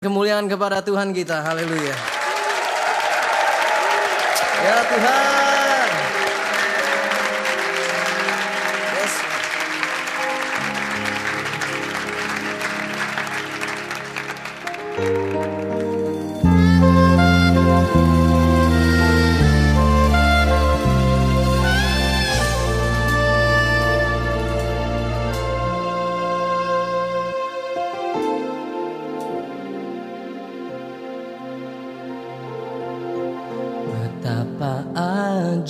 Kemuliaan kepada Tuhan kita. Haleluya. Ya Tuhan. Yes. Betapa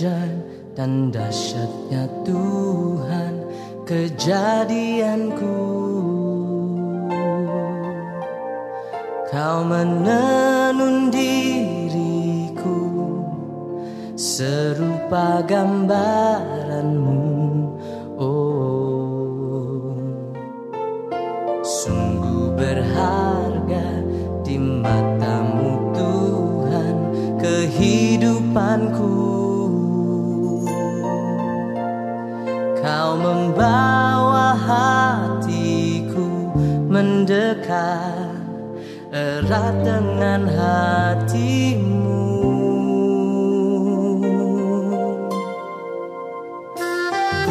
ajaib dan dahsyatnya Tuhan kejadianku. Kau menenun diriku serupa gambaranmu. Oh Sungguh berharga Kau membawa hatiku mendekat erat dengan hatimu.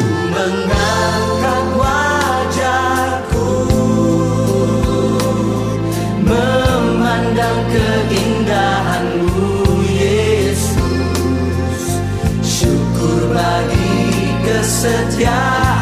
Ku mengangkat setia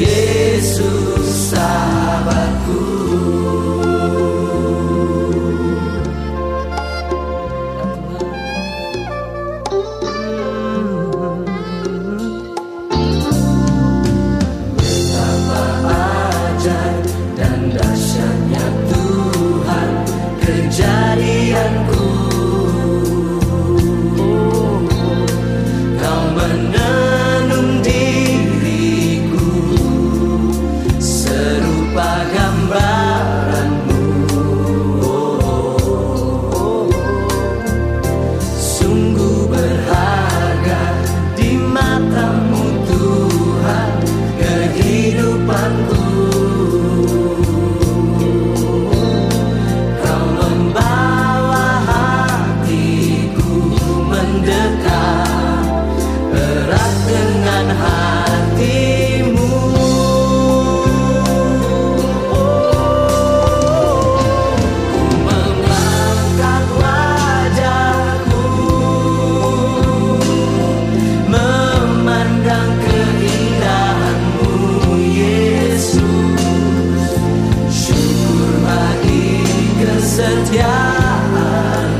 Yesus sahabatku cobaan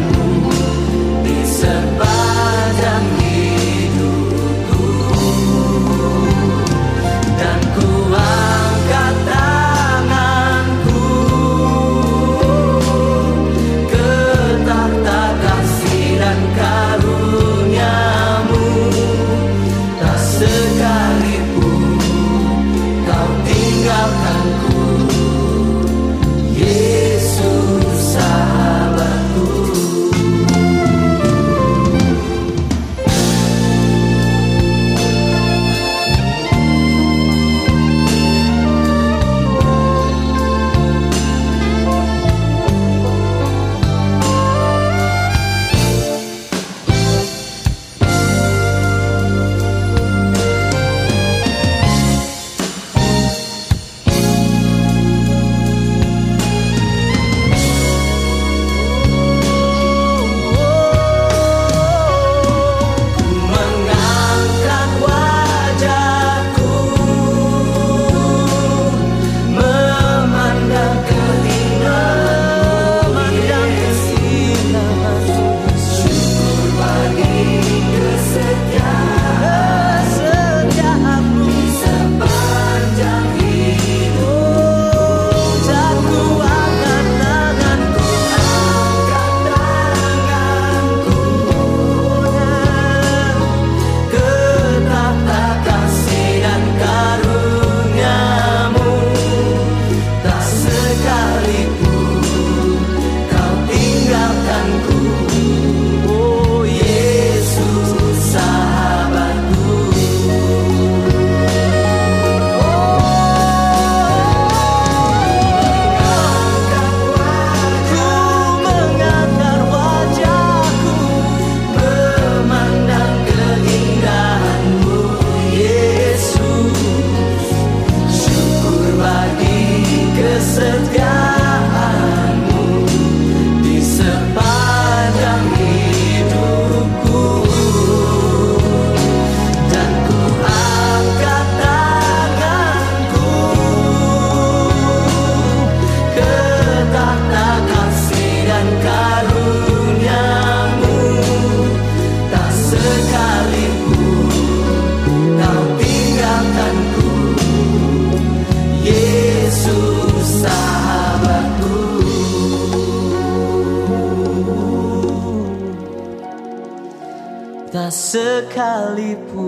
Tak sekalipun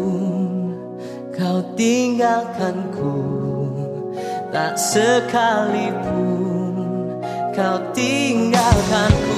kau tinggalkanku. Tak sekalipun kau tinggalkanku